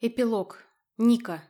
Эпилог. Ника.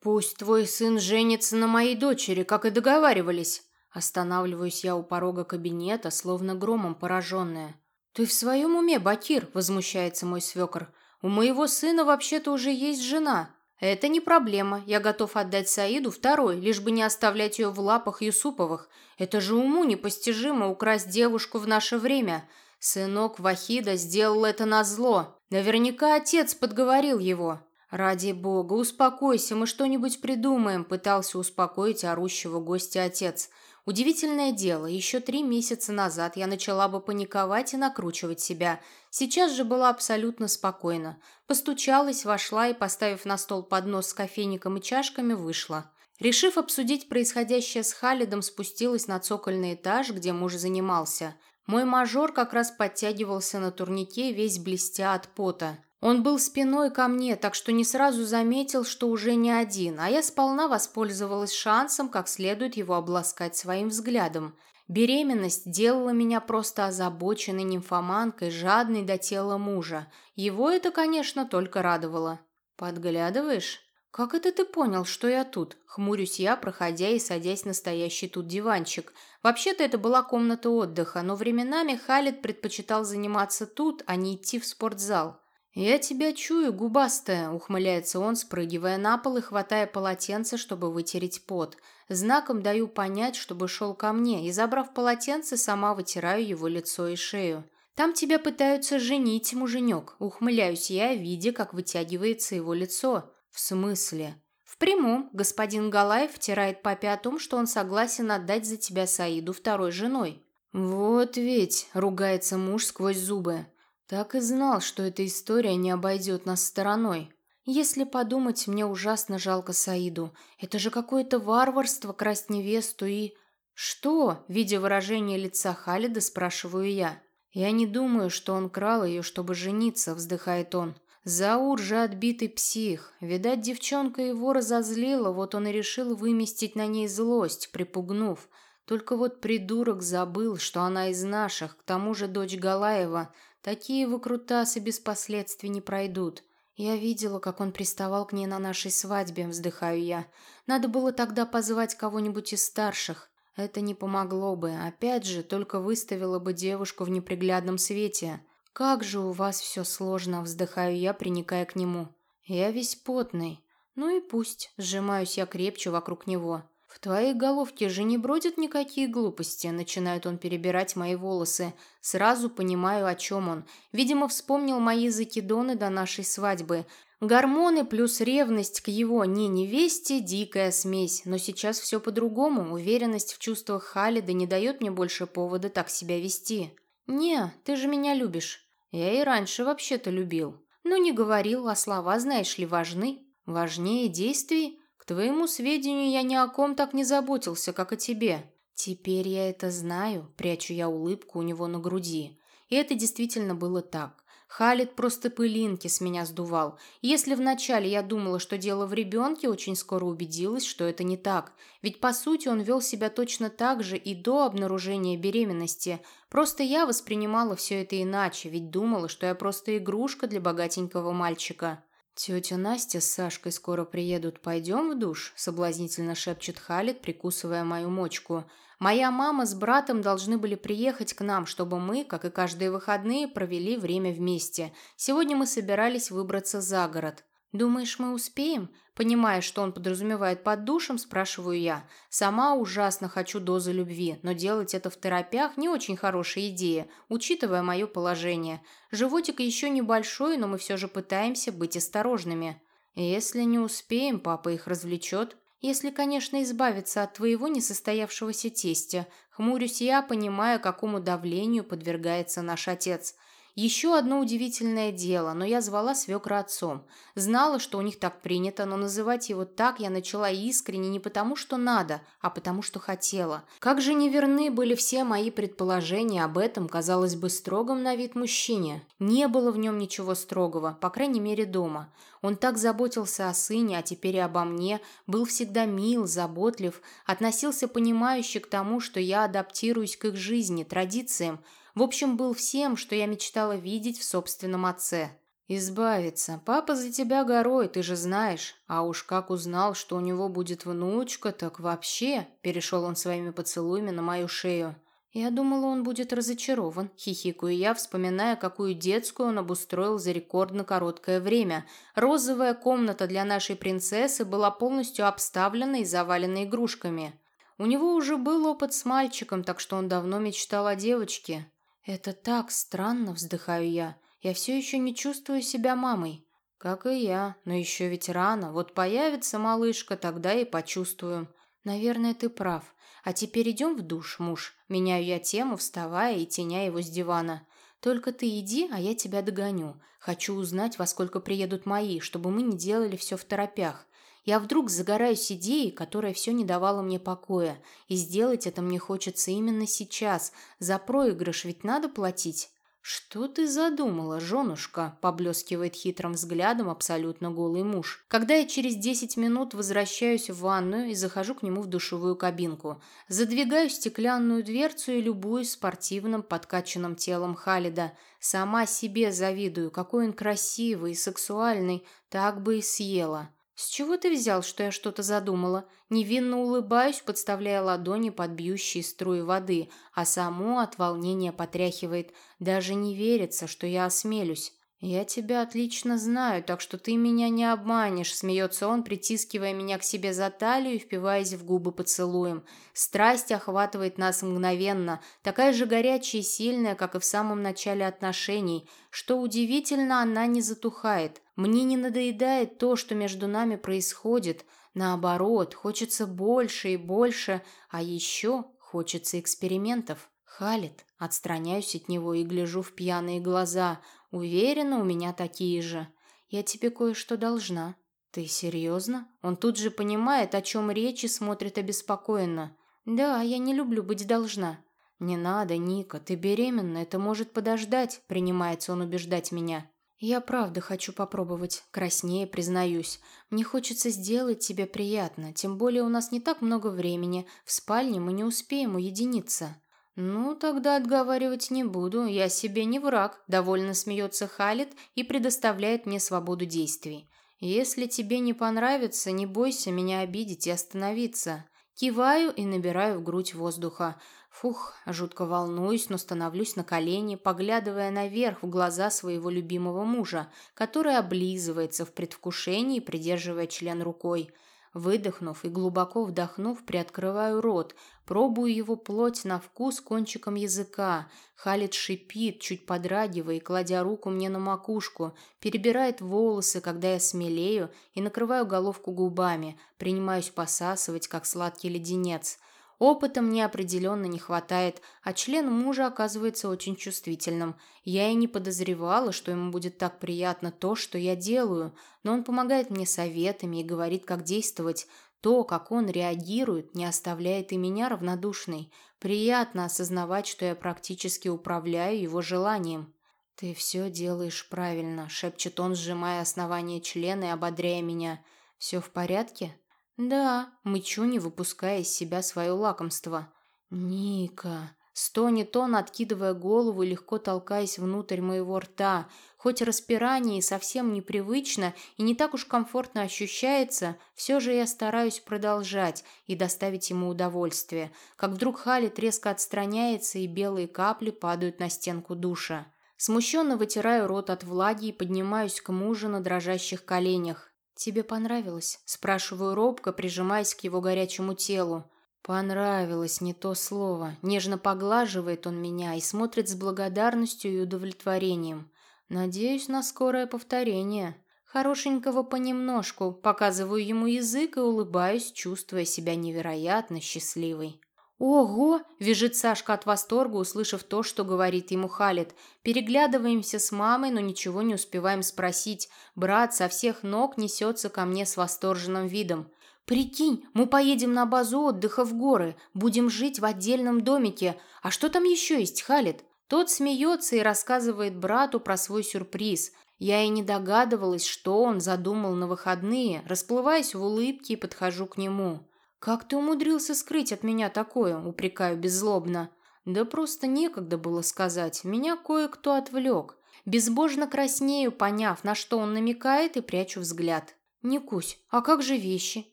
«Пусть твой сын женится на моей дочери, как и договаривались». Останавливаюсь я у порога кабинета, словно громом пораженная. «Ты в своем уме, Бакир?» – возмущается мой свекор. «У моего сына вообще-то уже есть жена. Это не проблема. Я готов отдать Саиду второй, лишь бы не оставлять ее в лапах Юсуповых. Это же уму непостижимо украсть девушку в наше время. Сынок Вахида сделал это назло. Наверняка отец подговорил его. «Ради бога, успокойся, мы что-нибудь придумаем», – пытался успокоить орущего гостя отец. Удивительное дело, еще три месяца назад я начала бы паниковать и накручивать себя. Сейчас же была абсолютно спокойна. Постучалась, вошла и, поставив на стол поднос с кофейником и чашками, вышла. Решив обсудить происходящее с Халидом, спустилась на цокольный этаж, где муж занимался. Мой мажор как раз подтягивался на турнике, весь блестя от пота. Он был спиной ко мне, так что не сразу заметил, что уже не один, а я сполна воспользовалась шансом, как следует его обласкать своим взглядом. Беременность делала меня просто озабоченной нимфоманкой, жадной до тела мужа. Его это, конечно, только радовало. «Подглядываешь?» «Как это ты понял, что я тут?» Хмурюсь я, проходя и садясь на стоящий тут диванчик. Вообще-то это была комната отдыха, но временами Халид предпочитал заниматься тут, а не идти в спортзал. «Я тебя чую, губастая», — ухмыляется он, спрыгивая на пол и хватая полотенце, чтобы вытереть пот. Знаком даю понять, чтобы шел ко мне, и, забрав полотенце, сама вытираю его лицо и шею. «Там тебя пытаются женить, муженек», — ухмыляюсь я, видя, как вытягивается его лицо. «В смысле?» «В прямом. Господин Галаев втирает папе о том, что он согласен отдать за тебя Саиду второй женой». «Вот ведь», — ругается муж сквозь зубы. Так и знал, что эта история не обойдет нас стороной. Если подумать, мне ужасно жалко Саиду. Это же какое-то варварство красть невесту и... «Что?» – видя выражение лица Халида, спрашиваю я. «Я не думаю, что он крал ее, чтобы жениться», – вздыхает он. Заур же отбитый псих. Видать, девчонка его разозлила, вот он и решил выместить на ней злость, припугнув. Только вот придурок забыл, что она из наших, к тому же дочь Галаева – Такие выкрутасы без последствий не пройдут. Я видела, как он приставал к ней на нашей свадьбе, вздыхаю я. Надо было тогда позвать кого-нибудь из старших. Это не помогло бы. Опять же, только выставила бы девушку в неприглядном свете. Как же у вас все сложно, вздыхаю я, приникая к нему. Я весь потный. Ну и пусть. Сжимаюсь я крепче вокруг него. «В твоей головке же не бродят никакие глупости», – начинает он перебирать мои волосы. Сразу понимаю, о чем он. Видимо, вспомнил мои закидоны до нашей свадьбы. Гормоны плюс ревность к его не-невесте – дикая смесь. Но сейчас все по-другому. Уверенность в чувствах Халида не дает мне больше повода так себя вести. «Не, ты же меня любишь». «Я и раньше вообще-то любил». «Ну, не говорил, а слова, знаешь ли, важны». «Важнее действий?» Твоему сведению, я ни о ком так не заботился, как о тебе. Теперь я это знаю, прячу я улыбку у него на груди. И это действительно было так. Халид просто пылинки с меня сдувал. Если вначале я думала, что дело в ребенке, очень скоро убедилась, что это не так. Ведь, по сути, он вел себя точно так же и до обнаружения беременности. Просто я воспринимала все это иначе, ведь думала, что я просто игрушка для богатенького мальчика. «Тетя Настя с Сашкой скоро приедут. Пойдем в душ?» – соблазнительно шепчет Халид, прикусывая мою мочку. «Моя мама с братом должны были приехать к нам, чтобы мы, как и каждые выходные, провели время вместе. Сегодня мы собирались выбраться за город. «Думаешь, мы успеем?» Понимая, что он подразумевает под душем, спрашиваю я. Сама ужасно хочу дозы любви, но делать это в терапиях не очень хорошая идея, учитывая мое положение. Животик еще небольшой, но мы все же пытаемся быть осторожными. Если не успеем, папа их развлечет. Если, конечно, избавиться от твоего несостоявшегося тестя. Хмурюсь я, понимая, какому давлению подвергается наш отец – еще одно удивительное дело, но я звала свекра отцом. Знала, что у них так принято, но называть его так я начала искренне не потому, что надо, а потому, что хотела. Как же неверны были все мои предположения об этом, казалось бы, строгом на вид мужчине. Не было в нем ничего строгого, по крайней мере дома. Он так заботился о сыне, а теперь и обо мне, был всегда мил, заботлив, относился понимающе к тому, что я адаптируюсь к их жизни, традициям, в общем, был всем, что я мечтала видеть в собственном отце. «Избавиться. Папа за тебя горой, ты же знаешь. А уж как узнал, что у него будет внучка, так вообще...» Перешел он своими поцелуями на мою шею. Я думала, он будет разочарован, хихикаю я, вспоминая, какую детскую он обустроил за рекордно короткое время. Розовая комната для нашей принцессы была полностью обставлена и завалена игрушками. У него уже был опыт с мальчиком, так что он давно мечтал о девочке. «Это так странно», — вздыхаю я. Я все еще не чувствую себя мамой. Как и я, но еще ведь рано. Вот появится малышка, тогда и почувствуем. Наверное, ты прав. А теперь идем в душ, муж. Меняю я тему, вставая и теня его с дивана. Только ты иди, а я тебя догоню. Хочу узнать, во сколько приедут мои, чтобы мы не делали все в торопях. Я вдруг загораюсь идеей, которая все не давала мне покоя. И сделать это мне хочется именно сейчас. За проигрыш ведь надо платить. «Что ты задумала, женушка?» – поблескивает хитрым взглядом абсолютно голый муж. Когда я через десять минут возвращаюсь в ванную и захожу к нему в душевую кабинку, задвигаю стеклянную дверцу и любуюсь спортивным подкачанным телом Халида. Сама себе завидую, какой он красивый и сексуальный, так бы и съела. «С чего ты взял, что я что-то задумала?» Невинно улыбаюсь, подставляя ладони под бьющие струи воды, а само от волнения потряхивает. Даже не верится, что я осмелюсь. «Я тебя отлично знаю, так что ты меня не обманешь», — смеется он, притискивая меня к себе за талию и впиваясь в губы поцелуем. Страсть охватывает нас мгновенно, такая же горячая и сильная, как и в самом начале отношений. Что удивительно, она не затухает. Мне не надоедает то, что между нами происходит. Наоборот, хочется больше и больше, а еще хочется экспериментов. Халит, отстраняюсь от него и гляжу в пьяные глаза — Уверена, у меня такие же. Я тебе кое-что должна. Ты серьезно? Он тут же понимает, о чем речь и смотрит обеспокоенно. Да, я не люблю быть должна. Не надо, Ника, ты беременна, это может подождать, принимается он убеждать меня. Я правда хочу попробовать, краснее признаюсь. Мне хочется сделать тебе приятно, тем более у нас не так много времени, в спальне мы не успеем уединиться. «Ну, тогда отговаривать не буду, я себе не враг», – довольно смеется Халит и предоставляет мне свободу действий. «Если тебе не понравится, не бойся меня обидеть и остановиться». Киваю и набираю в грудь воздуха. Фух, жутко волнуюсь, но становлюсь на колени, поглядывая наверх в глаза своего любимого мужа, который облизывается в предвкушении, придерживая член рукой. Выдохнув и глубоко вдохнув, приоткрываю рот, пробую его плоть на вкус кончиком языка. Халит шипит, чуть подрагивая и кладя руку мне на макушку, перебирает волосы, когда я смелею, и накрываю головку губами, принимаюсь посасывать, как сладкий леденец. Опыта мне определенно не хватает, а член мужа оказывается очень чувствительным. Я и не подозревала, что ему будет так приятно то, что я делаю, но он помогает мне советами и говорит, как действовать. То, как он реагирует, не оставляет и меня равнодушной. Приятно осознавать, что я практически управляю его желанием. «Ты все делаешь правильно», — шепчет он, сжимая основание члена и ободряя меня. «Все в порядке?» «Да», — мычу, не выпуская из себя свое лакомство. «Ника», — стонет он, откидывая голову и легко толкаясь внутрь моего рта. Хоть распирание совсем непривычно и не так уж комфортно ощущается, все же я стараюсь продолжать и доставить ему удовольствие. Как вдруг Халит резко отстраняется, и белые капли падают на стенку душа. Смущенно вытираю рот от влаги и поднимаюсь к мужу на дрожащих коленях. «Тебе понравилось?» – спрашиваю робко, прижимаясь к его горячему телу. «Понравилось, не то слово. Нежно поглаживает он меня и смотрит с благодарностью и удовлетворением. Надеюсь на скорое повторение. Хорошенького понемножку, показываю ему язык и улыбаюсь, чувствуя себя невероятно счастливой». «Ого!» – вяжет Сашка от восторга, услышав то, что говорит ему Халит. Переглядываемся с мамой, но ничего не успеваем спросить. Брат со всех ног несется ко мне с восторженным видом. «Прикинь, мы поедем на базу отдыха в горы, будем жить в отдельном домике. А что там еще есть, Халит?» Тот смеется и рассказывает брату про свой сюрприз. Я и не догадывалась, что он задумал на выходные, расплываясь в улыбке и подхожу к нему. «Как ты умудрился скрыть от меня такое?» – упрекаю беззлобно. «Да просто некогда было сказать. Меня кое-кто отвлек. Безбожно краснею, поняв, на что он намекает, и прячу взгляд. «Никусь, а как же вещи?» –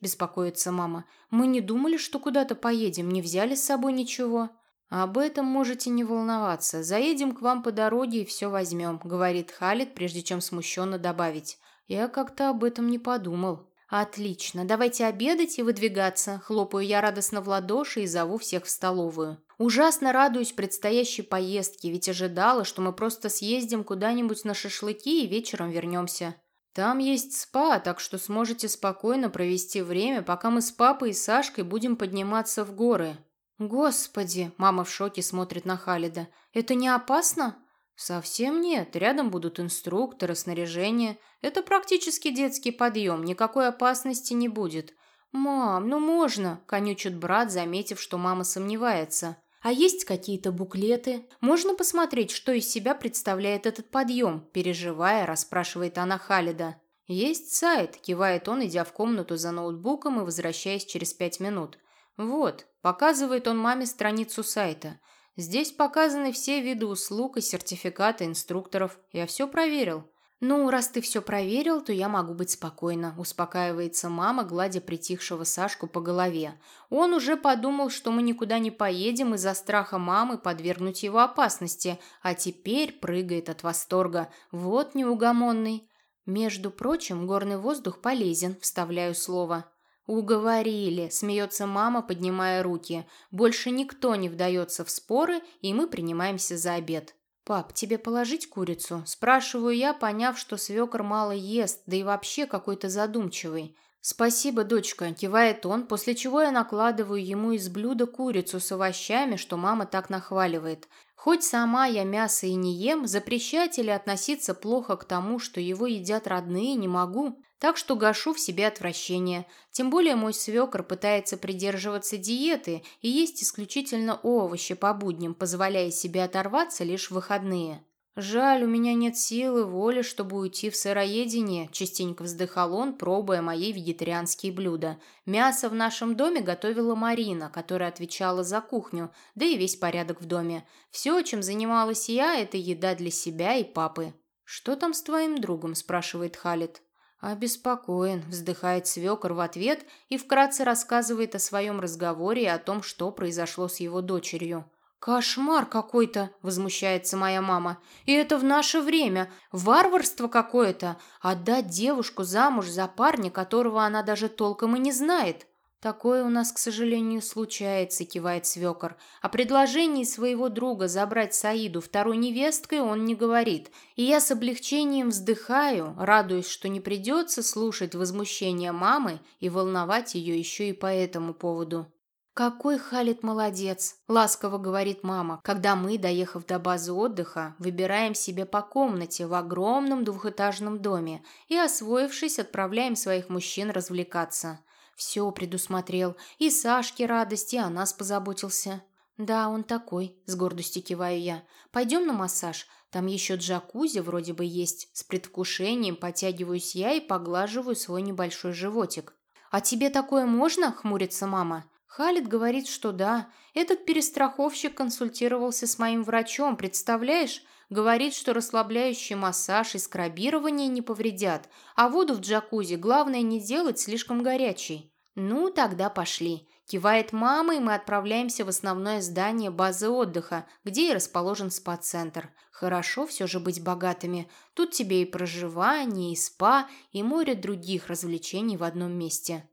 беспокоится мама. «Мы не думали, что куда-то поедем, не взяли с собой ничего». «Об этом можете не волноваться. Заедем к вам по дороге и все возьмем», – говорит Халид, прежде чем смущенно добавить. «Я как-то об этом не подумал». «Отлично, давайте обедать и выдвигаться», – хлопаю я радостно в ладоши и зову всех в столовую. Ужасно радуюсь предстоящей поездке, ведь ожидала, что мы просто съездим куда-нибудь на шашлыки и вечером вернемся. Там есть спа, так что сможете спокойно провести время, пока мы с папой и Сашкой будем подниматься в горы. Господи, мама в шоке смотрит на Халида. Это не опасно? Совсем нет. Рядом будут инструкторы, снаряжение. Это практически детский подъем, никакой опасности не будет. Мам, ну можно, конючит брат, заметив, что мама сомневается. А есть какие-то буклеты? Можно посмотреть, что из себя представляет этот подъем?» Переживая, расспрашивает она Халида. «Есть сайт», – кивает он, идя в комнату за ноутбуком и возвращаясь через пять минут. «Вот», – показывает он маме страницу сайта. «Здесь показаны все виды услуг и сертификаты инструкторов. Я все проверил. «Ну, раз ты все проверил, то я могу быть спокойна», – успокаивается мама, гладя притихшего Сашку по голове. Он уже подумал, что мы никуда не поедем из-за страха мамы подвергнуть его опасности, а теперь прыгает от восторга. Вот неугомонный. «Между прочим, горный воздух полезен», – вставляю слово. «Уговорили», – смеется мама, поднимая руки. «Больше никто не вдается в споры, и мы принимаемся за обед». «Пап, тебе положить курицу?» Спрашиваю я, поняв, что свекор мало ест, да и вообще какой-то задумчивый. «Спасибо, дочка», – кивает он, после чего я накладываю ему из блюда курицу с овощами, что мама так нахваливает. Хоть сама я мясо и не ем, запрещать или относиться плохо к тому, что его едят родные, не могу. Так что гашу в себе отвращение. Тем более мой свекор пытается придерживаться диеты и есть исключительно овощи по будням, позволяя себе оторваться лишь в выходные. «Жаль, у меня нет силы, воли, чтобы уйти в сыроедение», – частенько вздыхал он, пробуя мои вегетарианские блюда. Мясо в нашем доме готовила Марина, которая отвечала за кухню, да и весь порядок в доме. Все, чем занималась я, это еда для себя и папы. «Что там с твоим другом?» – спрашивает Халит. «Обеспокоен», – вздыхает свекор в ответ и вкратце рассказывает о своем разговоре и о том, что произошло с его дочерью. «Кошмар какой-то!» – возмущается моя мама. «И это в наше время! Варварство какое-то! Отдать девушку замуж за парня, которого она даже толком и не знает!» «Такое у нас, к сожалению, случается», – кивает свекор. О предложении своего друга забрать Саиду второй невесткой он не говорит. И я с облегчением вздыхаю, радуясь, что не придется слушать возмущение мамы и волновать ее еще и по этому поводу. «Какой Халит молодец!» – ласково говорит мама, когда мы, доехав до базы отдыха, выбираем себе по комнате в огромном двухэтажном доме и, освоившись, отправляем своих мужчин развлекаться – все предусмотрел. И Сашке радость, и о нас позаботился. «Да, он такой», – с гордостью киваю я. «Пойдем на массаж. Там еще джакузи вроде бы есть. С предвкушением потягиваюсь я и поглаживаю свой небольшой животик». «А тебе такое можно?» – хмурится мама. Халид говорит, что да. Этот перестраховщик консультировался с моим врачом, представляешь? Говорит, что расслабляющий массаж и скрабирование не повредят, а воду в джакузи главное не делать слишком горячей. Ну, тогда пошли. Кивает мама, и мы отправляемся в основное здание базы отдыха, где и расположен спа-центр. Хорошо все же быть богатыми. Тут тебе и проживание, и спа, и море других развлечений в одном месте.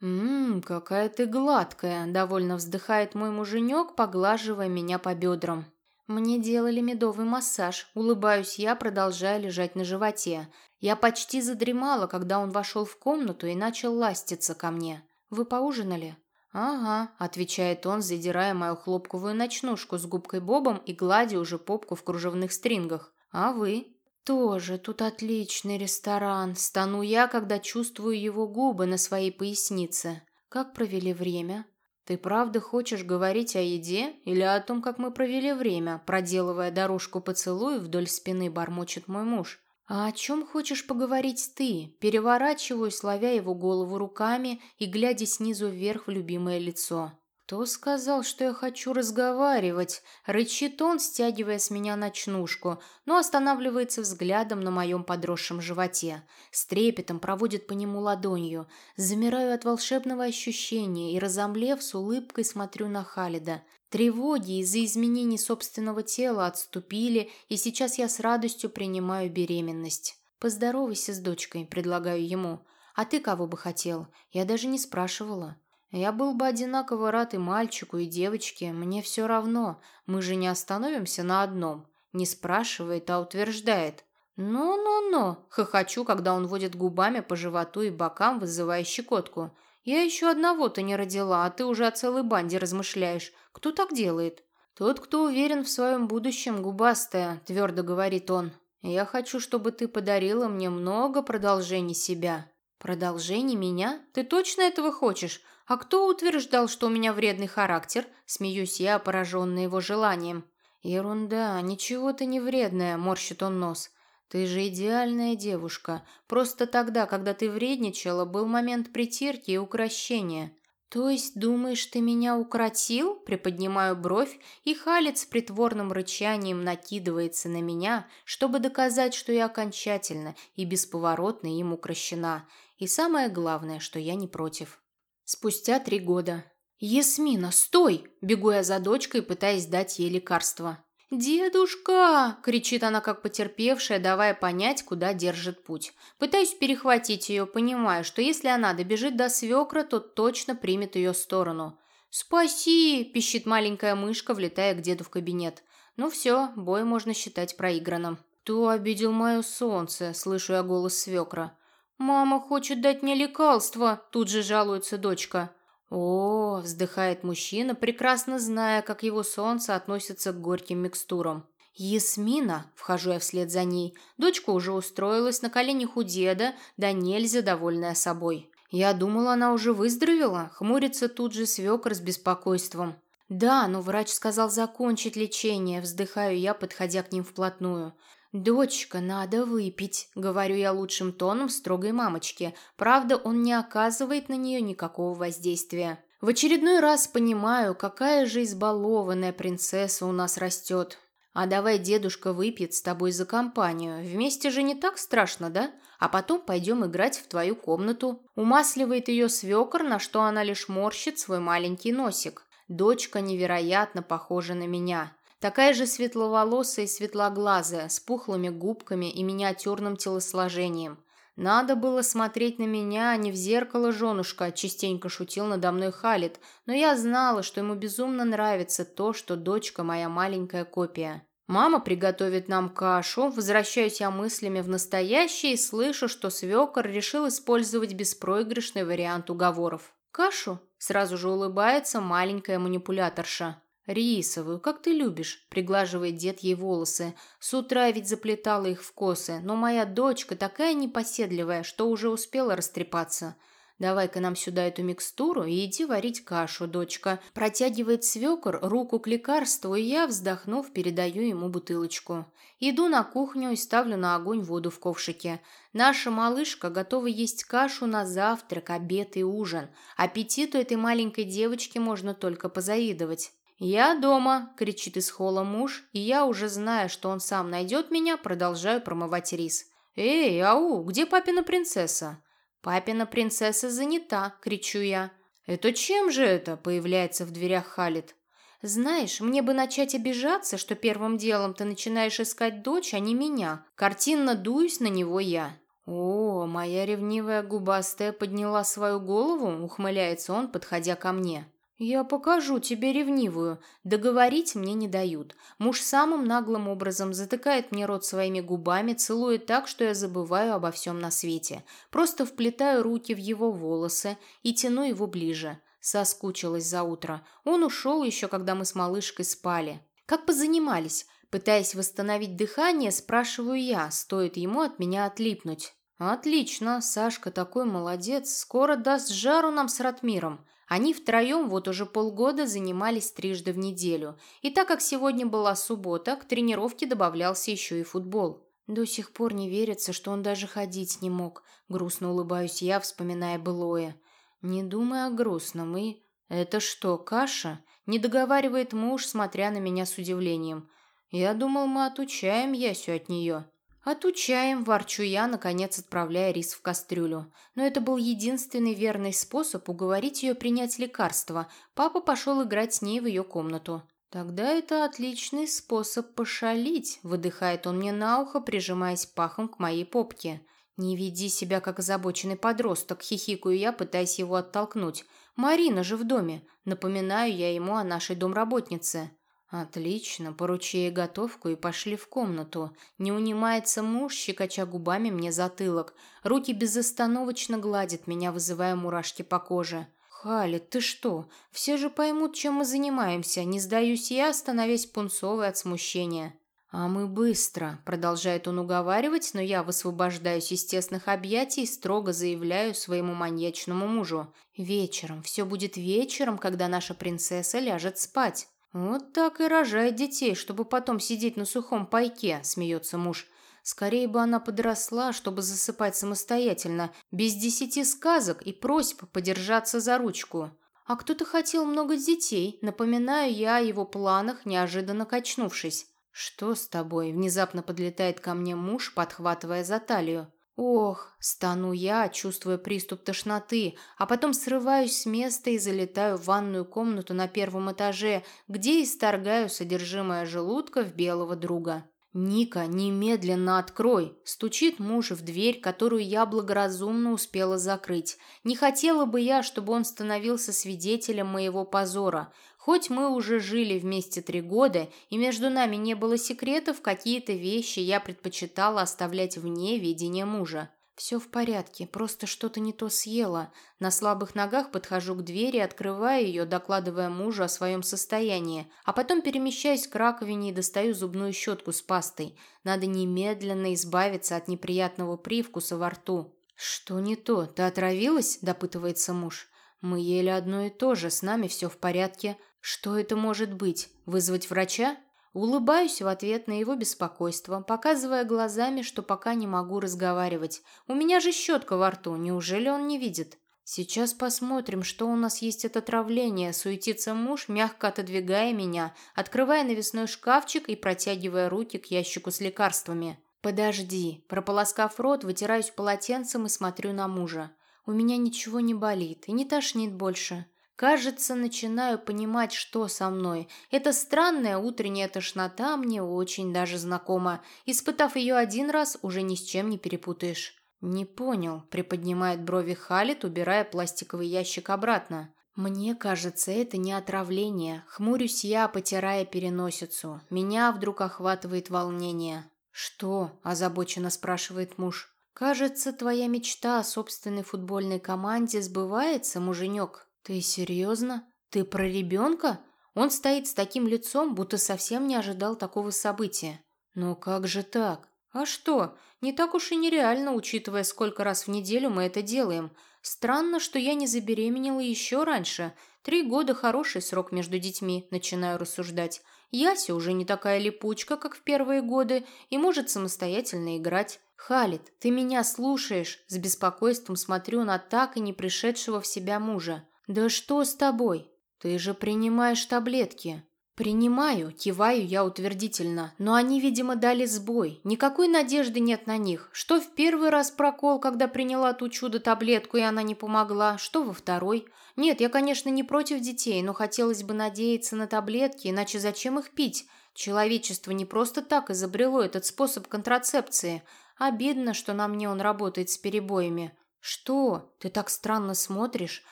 «Ммм, какая ты гладкая!» – довольно вздыхает мой муженек, поглаживая меня по бедрам. Мне делали медовый массаж. Улыбаюсь я, продолжая лежать на животе. Я почти задремала, когда он вошел в комнату и начал ластиться ко мне. «Вы поужинали?» «Ага», – отвечает он, задирая мою хлопковую ночнушку с губкой Бобом и гладя уже попку в кружевных стрингах. «А вы?» «Тоже тут отличный ресторан», – стану я, когда чувствую его губы на своей пояснице. «Как провели время?» «Ты правда хочешь говорить о еде или о том, как мы провели время?» Проделывая дорожку поцелуев вдоль спины, бормочет мой муж. «А о чем хочешь поговорить ты?» Переворачиваю, славя его голову руками и глядя снизу вверх в любимое лицо. «Кто сказал, что я хочу разговаривать?» Рычит он, стягивая с меня ночнушку, но останавливается взглядом на моем подросшем животе. С трепетом проводит по нему ладонью. Замираю от волшебного ощущения и, разомлев, с улыбкой смотрю на Халида. Тревоги из-за изменений собственного тела отступили, и сейчас я с радостью принимаю беременность. «Поздоровайся с дочкой», — предлагаю ему. «А ты кого бы хотел?» Я даже не спрашивала. Я был бы одинаково рад и мальчику, и девочке. Мне все равно. Мы же не остановимся на одном. Не спрашивает, а утверждает. «Но-но-но!» – хохочу, когда он водит губами по животу и бокам, вызывая щекотку. «Я еще одного-то не родила, а ты уже о целой банде размышляешь. Кто так делает?» «Тот, кто уверен в своем будущем, губастая», – твердо говорит он. «Я хочу, чтобы ты подарила мне много продолжений себя». «Продолжений меня? Ты точно этого хочешь? А кто утверждал, что у меня вредный характер?» Смеюсь я, пораженная его желанием. «Ерунда, ничего ты не вредная», – морщит он нос. «Ты же идеальная девушка. Просто тогда, когда ты вредничала, был момент притирки и укращения». «То есть, думаешь, ты меня укротил?» Приподнимаю бровь, и Халец с притворным рычанием накидывается на меня, чтобы доказать, что я окончательно и бесповоротно им укращена. И самое главное, что я не против. Спустя три года. «Ясмина, стой!» – бегу я за дочкой, пытаясь дать ей лекарство. «Дедушка!» – кричит она, как потерпевшая, давая понять, куда держит путь. Пытаюсь перехватить ее, понимая, что если она добежит до свекра, то точно примет ее сторону. «Спаси!» – пищит маленькая мышка, влетая к деду в кабинет. «Ну все, бой можно считать проигранным». «Кто обидел мое солнце?» – слышу я голос свекра. «Мама хочет дать мне лекарство!» – тут же жалуется дочка. «О!» – вздыхает мужчина, прекрасно зная, как его солнце относится к горьким микстурам. «Ясмина!» – вхожу я вслед за ней. Дочка уже устроилась на коленях у деда, да нельзя довольная собой. Я думала, она уже выздоровела, хмурится тут же свекр с беспокойством. «Да, но врач сказал закончить лечение», – вздыхаю я, подходя к ним вплотную. «Дочка, надо выпить», — говорю я лучшим тоном строгой мамочке. Правда, он не оказывает на нее никакого воздействия. В очередной раз понимаю, какая же избалованная принцесса у нас растет. А давай дедушка выпьет с тобой за компанию. Вместе же не так страшно, да? А потом пойдем играть в твою комнату. Умасливает ее свекор, на что она лишь морщит свой маленький носик. Дочка невероятно похожа на меня. Такая же светловолосая и светлоглазая, с пухлыми губками и миниатюрным телосложением. Надо было смотреть на меня, а не в зеркало женушка, частенько шутил надо мной Халит, но я знала, что ему безумно нравится то, что дочка моя маленькая копия. Мама приготовит нам кашу, возвращаюсь я мыслями в настоящее и слышу, что свекор решил использовать беспроигрышный вариант уговоров. «Кашу?» – сразу же улыбается маленькая манипуляторша. «Рисовую, как ты любишь», — приглаживает дед ей волосы. «С утра ведь заплетала их в косы, но моя дочка такая непоседливая, что уже успела растрепаться. Давай-ка нам сюда эту микстуру и иди варить кашу, дочка». Протягивает свекор руку к лекарству, и я, вздохнув, передаю ему бутылочку. Иду на кухню и ставлю на огонь воду в ковшике. Наша малышка готова есть кашу на завтрак, обед и ужин. Аппетиту этой маленькой девочки можно только позавидовать. «Я дома!» – кричит из холла муж, и я, уже зная, что он сам найдет меня, продолжаю промывать рис. «Эй, ау, где папина принцесса?» «Папина принцесса занята!» – кричу я. «Это чем же это?» – появляется в дверях Халит. «Знаешь, мне бы начать обижаться, что первым делом ты начинаешь искать дочь, а не меня. Картинно дуюсь на него я». «О, моя ревнивая губастая подняла свою голову», – ухмыляется он, подходя ко мне. «Я покажу тебе ревнивую. Договорить мне не дают. Муж самым наглым образом затыкает мне рот своими губами, целует так, что я забываю обо всем на свете. Просто вплетаю руки в его волосы и тяну его ближе. Соскучилась за утро. Он ушел еще, когда мы с малышкой спали. Как позанимались? Пытаясь восстановить дыхание, спрашиваю я, стоит ему от меня отлипнуть. «Отлично, Сашка такой молодец, скоро даст жару нам с Ратмиром. Они втроем вот уже полгода занимались трижды в неделю, и так как сегодня была суббота, к тренировке добавлялся еще и футбол. До сих пор не верится, что он даже ходить не мог, грустно улыбаюсь я, вспоминая былое. Не думай о грустном и... «Это что, каша?» – не договаривает муж, смотря на меня с удивлением. «Я думал, мы отучаем Ясю от нее». «Отучаем», – ворчу я, наконец отправляя рис в кастрюлю. Но это был единственный верный способ уговорить ее принять лекарство. Папа пошел играть с ней в ее комнату. «Тогда это отличный способ пошалить», – выдыхает он мне на ухо, прижимаясь пахом к моей попке. «Не веди себя, как озабоченный подросток», – хихикаю я, пытаясь его оттолкнуть. «Марина же в доме. Напоминаю я ему о нашей домработнице». «Отлично, поручи ей готовку и пошли в комнату. Не унимается муж, щекоча губами мне затылок. Руки безостановочно гладят меня, вызывая мурашки по коже. «Халит, ты что? Все же поймут, чем мы занимаемся. Не сдаюсь я, становясь пунцовой от смущения». «А мы быстро», — продолжает он уговаривать, но я высвобождаюсь из тесных объятий и строго заявляю своему маньячному мужу. «Вечером, все будет вечером, когда наша принцесса ляжет спать». «Вот так и рожает детей, чтобы потом сидеть на сухом пайке», – смеется муж. «Скорее бы она подросла, чтобы засыпать самостоятельно, без десяти сказок и просьб подержаться за ручку». «А кто-то хотел много детей», – напоминаю я о его планах, неожиданно качнувшись. «Что с тобой?» – внезапно подлетает ко мне муж, подхватывая за талию. Ох, стану я, чувствуя приступ тошноты, а потом срываюсь с места и залетаю в ванную комнату на первом этаже, где исторгаю содержимое желудка в белого друга. «Ника, немедленно открой!» – стучит муж в дверь, которую я благоразумно успела закрыть. Не хотела бы я, чтобы он становился свидетелем моего позора. Хоть мы уже жили вместе три года, и между нами не было секретов, какие-то вещи я предпочитала оставлять вне видения мужа. «Все в порядке, просто что-то не то съела». На слабых ногах подхожу к двери, открываю ее, докладывая мужу о своем состоянии, а потом перемещаюсь к раковине и достаю зубную щетку с пастой. Надо немедленно избавиться от неприятного привкуса во рту. «Что не то? Ты отравилась?» – допытывается муж. «Мы ели одно и то же, с нами все в порядке. Что это может быть? Вызвать врача? Улыбаюсь в ответ на его беспокойство, показывая глазами, что пока не могу разговаривать. У меня же щетка во рту, неужели он не видит? Сейчас посмотрим, что у нас есть от отравления, суетится муж, мягко отодвигая меня, открывая навесной шкафчик и протягивая руки к ящику с лекарствами. «Подожди». Прополоскав рот, вытираюсь полотенцем и смотрю на мужа. «У меня ничего не болит и не тошнит больше. Кажется, начинаю понимать, что со мной. Эта странная утренняя тошнота мне очень даже знакома. Испытав ее один раз, уже ни с чем не перепутаешь. «Не понял», — приподнимает брови Халит, убирая пластиковый ящик обратно. «Мне кажется, это не отравление. Хмурюсь я, потирая переносицу. Меня вдруг охватывает волнение». «Что?» – озабоченно спрашивает муж. «Кажется, твоя мечта о собственной футбольной команде сбывается, муженек». «Ты серьезно? Ты про ребенка?» Он стоит с таким лицом, будто совсем не ожидал такого события. «Но как же так?» «А что? Не так уж и нереально, учитывая, сколько раз в неделю мы это делаем. Странно, что я не забеременела еще раньше. Три года – хороший срок между детьми, начинаю рассуждать. Яся уже не такая липучка, как в первые годы, и может самостоятельно играть. Халит, ты меня слушаешь?» С беспокойством смотрю на так и не пришедшего в себя мужа. «Да что с тобой? Ты же принимаешь таблетки». «Принимаю», – киваю я утвердительно, но они, видимо, дали сбой. Никакой надежды нет на них. Что в первый раз прокол, когда приняла ту чудо-таблетку, и она не помогла, что во второй. Нет, я, конечно, не против детей, но хотелось бы надеяться на таблетки, иначе зачем их пить? Человечество не просто так изобрело этот способ контрацепции. Обидно, что на мне он работает с перебоями. «Что? Ты так странно смотришь?»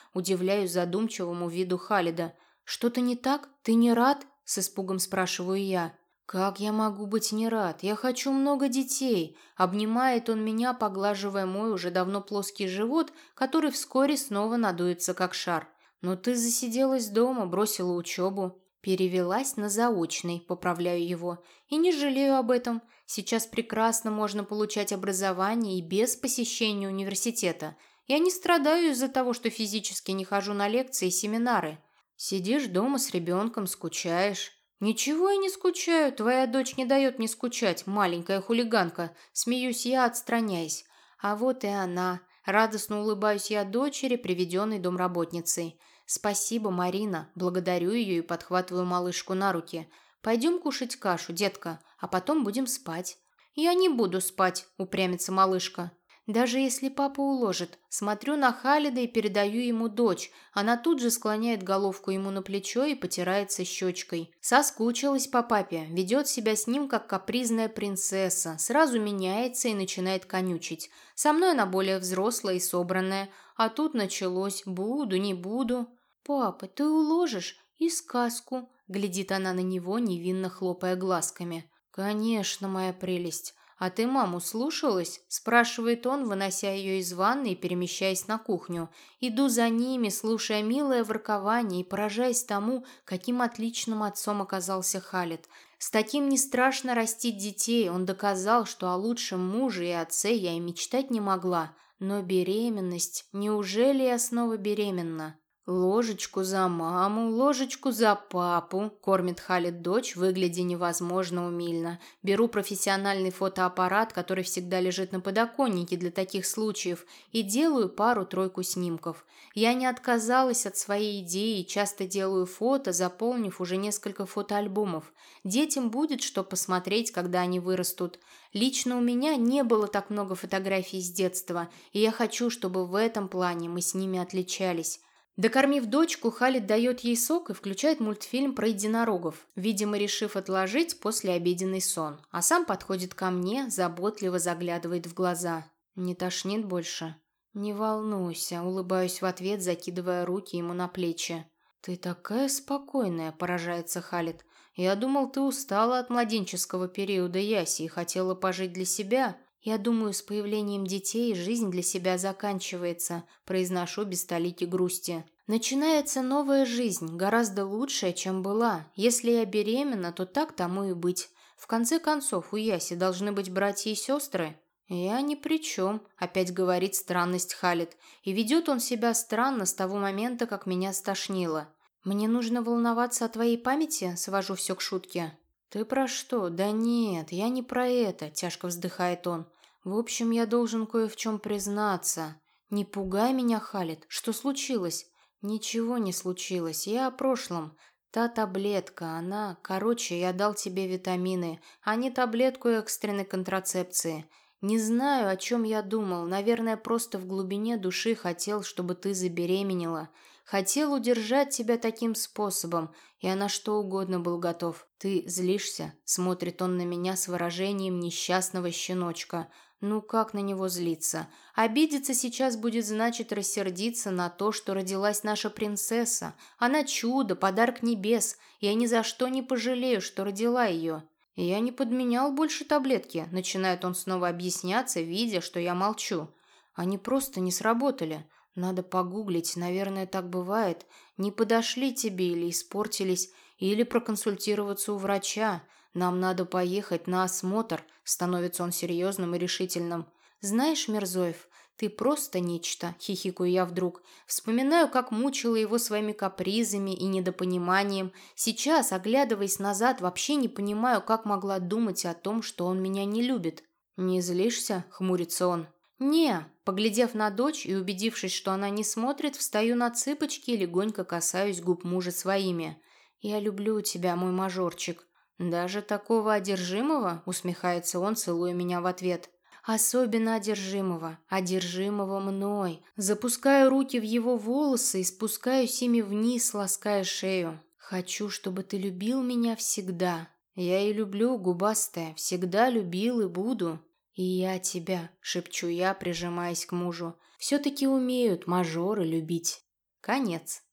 Удивляюсь задумчивому виду Халида. «Что-то не так? Ты не рад?» С испугом спрашиваю я. «Как я могу быть не рад? Я хочу много детей!» Обнимает он меня, поглаживая мой уже давно плоский живот, который вскоре снова надуется, как шар. «Но ты засиделась дома, бросила учебу». Перевелась на заочный, поправляю его. И не жалею об этом. Сейчас прекрасно можно получать образование и без посещения университета. Я не страдаю из-за того, что физически не хожу на лекции и семинары. Сидишь дома с ребенком, скучаешь. Ничего я не скучаю, твоя дочь не дает мне скучать, маленькая хулиганка. Смеюсь я, отстраняясь. А вот и она. Радостно улыбаюсь я дочери, приведенной домработницей. «Спасибо, Марина!» Благодарю ее и подхватываю малышку на руки. «Пойдем кушать кашу, детка, а потом будем спать». «Я не буду спать», — упрямится малышка. Даже если папа уложит, смотрю на Халида и передаю ему дочь. Она тут же склоняет головку ему на плечо и потирается щечкой. Соскучилась по папе, ведет себя с ним как капризная принцесса, сразу меняется и начинает конючить. Со мной она более взрослая и собранная, а тут началось «буду, не буду». «Папа, ты уложишь? И сказку?» Глядит она на него, невинно хлопая глазками. «Конечно, моя прелесть». «А ты маму слушалась?» – спрашивает он, вынося ее из ванны и перемещаясь на кухню. Иду за ними, слушая милое воркование и поражаясь тому, каким отличным отцом оказался Халид. С таким не страшно растить детей, он доказал, что о лучшем муже и отце я и мечтать не могла. Но беременность, неужели я снова беременна? «Ложечку за маму, ложечку за папу», – кормит Халид дочь, выглядя невозможно умильно. Беру профессиональный фотоаппарат, который всегда лежит на подоконнике для таких случаев, и делаю пару-тройку снимков. Я не отказалась от своей идеи и часто делаю фото, заполнив уже несколько фотоальбомов. Детям будет что посмотреть, когда они вырастут. Лично у меня не было так много фотографий с детства, и я хочу, чтобы в этом плане мы с ними отличались. Докормив дочку, Халид дает ей сок и включает мультфильм про единорогов, видимо, решив отложить после обеденный сон, а сам подходит ко мне, заботливо заглядывает в глаза. «Не тошнит больше?» «Не волнуйся», — улыбаюсь в ответ, закидывая руки ему на плечи. «Ты такая спокойная», — поражается Халид. «Я думал, ты устала от младенческого периода Яси и хотела пожить для себя». «Я думаю, с появлением детей жизнь для себя заканчивается», – произношу без столики грусти. «Начинается новая жизнь, гораздо лучшая, чем была. Если я беременна, то так тому и быть. В конце концов, у Яси должны быть братья и сестры». «Я ни при чем», – опять говорит странность Халит. И ведет он себя странно с того момента, как меня стошнило. «Мне нужно волноваться о твоей памяти?» – свожу все к шутке. «Ты про что? Да нет, я не про это», – тяжко вздыхает он. В общем, я должен кое в чем признаться. Не пугай меня, Халит. Что случилось? Ничего не случилось. Я о прошлом. Та таблетка, она... Короче, я дал тебе витамины, а не таблетку экстренной контрацепции. Не знаю, о чем я думал. Наверное, просто в глубине души хотел, чтобы ты забеременела. Хотел удержать тебя таким способом. Я на что угодно был готов. Ты злишься?» Смотрит он на меня с выражением несчастного щеночка. Ну как на него злиться? Обидеться сейчас будет значит рассердиться на то, что родилась наша принцесса. Она чудо, подарок небес. Я ни за что не пожалею, что родила ее. Я не подменял больше таблетки. Начинает он снова объясняться, видя, что я молчу. Они просто не сработали. Надо погуглить, наверное, так бывает. Не подошли тебе или испортились, или проконсультироваться у врача. Нам надо поехать на осмотр, становится он серьезным и решительным. Знаешь, Мерзоев, ты просто нечто, хихикаю я вдруг. Вспоминаю, как мучила его своими капризами и недопониманием. Сейчас, оглядываясь назад, вообще не понимаю, как могла думать о том, что он меня не любит. «Не злишься?» — хмурится он. «Не». Поглядев на дочь и убедившись, что она не смотрит, встаю на цыпочки и легонько касаюсь губ мужа своими. «Я люблю тебя, мой мажорчик». «Даже такого одержимого?» — усмехается он, целуя меня в ответ. «Особенно одержимого, одержимого мной. Запускаю руки в его волосы и спускаюсь ими вниз, лаская шею. Хочу, чтобы ты любил меня всегда. Я и люблю, губастая, всегда любил и буду. И я тебя», — шепчу я, прижимаясь к мужу. «Все-таки умеют мажоры любить». Конец.